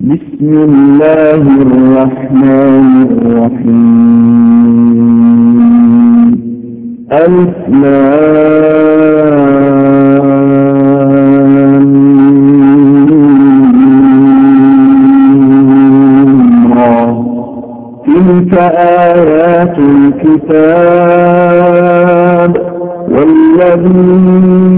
بسم الله الرحمن الرحيم. الإسلام تلك آيات الكتاب والذي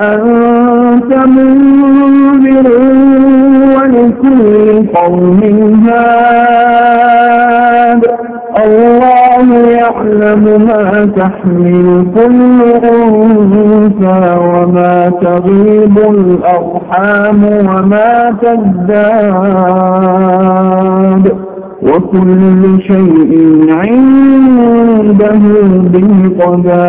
أنت منذر ولكل قوم هاد. الله يعلم ما تحمل كل أنثى وما تغيب الأرحام وما تزداد. وكل شيء عنده بمقدار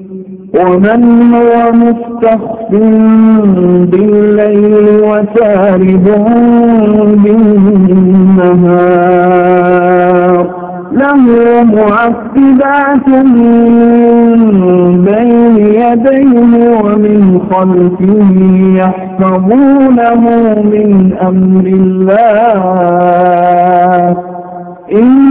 ومن هو مستخف بالليل وسارب بالنهار له معقبات من بين يديه ومن خلفه يحفظونه من أمر الله. إن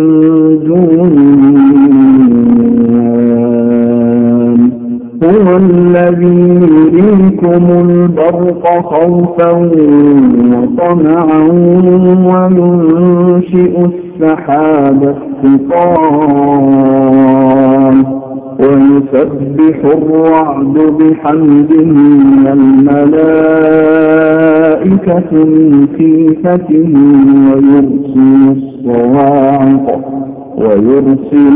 الذي يريكم البرق خوفا وطمعا وينشئ السحاب الثقال ويسبح الرعد بحمده الملائكة من خيفته ويرسل الصواعق ويرسل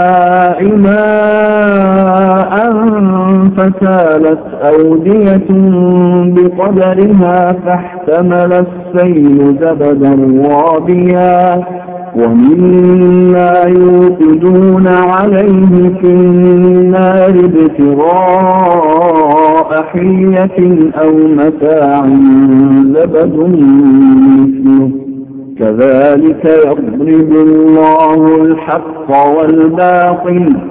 فسالت أودية بقدرها فاحتمل السيل زبدا رابيا ومما يوقدون عليه في النار ابتغاء حية أو متاع زبد مثله. كذلك يضرب الله الحق والباطل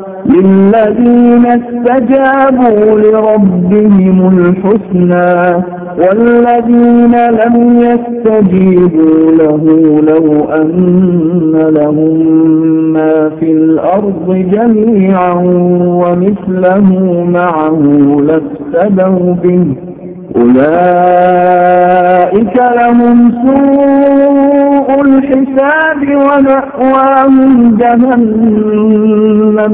للذين استجابوا لربهم الحسنى والذين لم يستجيبوا له لو أن لهم ما في الأرض جميعا ومثله معه لافتدوا به أولئك لهم سوء الحساب ومأواهم جهنم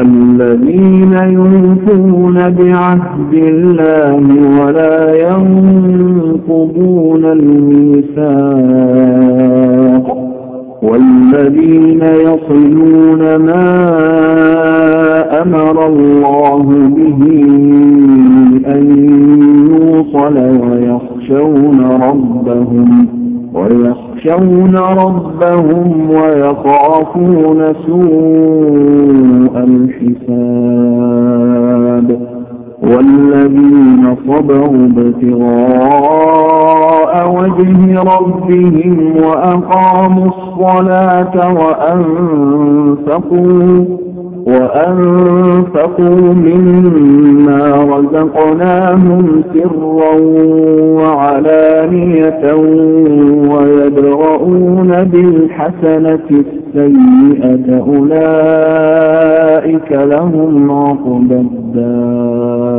الذين يوفون بعهد الله ولا ينقضون الميثاق والذين يصلون ما ويخشون ربهم ويخافون سوء الحساب والذين صبروا ابتغاء وجه ربهم وأقاموا الصلاة وأنفقوا وأنفقوا مما رزقناهم سرا وعلانية ويدرؤون بالحسنة السيئة أولئك لهم عقب الدار.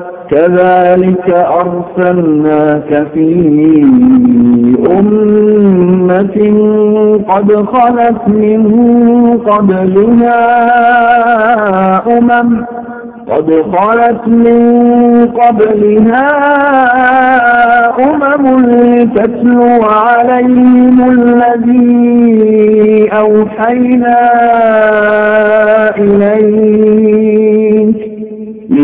كذلك أرسلناك في أمة قد خلت من قبلها أمم قد خلت من قبلها أمم لتتلو عليهم الذي أوحينا إليك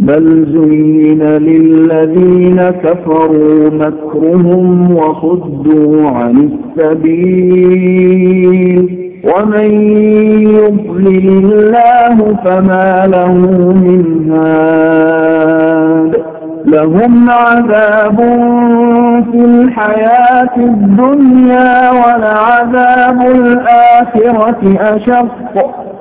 بل زين للذين كفروا مكرهم وصدوا عن السبيل. ومن يضلل الله فما له من هاد. لهم عذاب في الحياة الدنيا ولعذاب الآخرة أشق.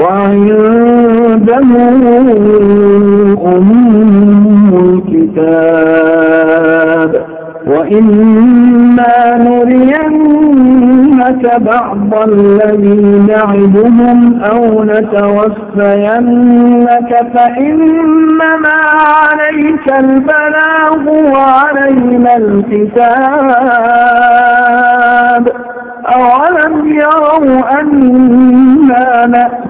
وعنده أم الكتاب. وإما نرينك بعض الذي نعدهم أو نتوفينك فإنما عليك البلاغ وعلينا الكتاب. أولم يروا أنا نأتي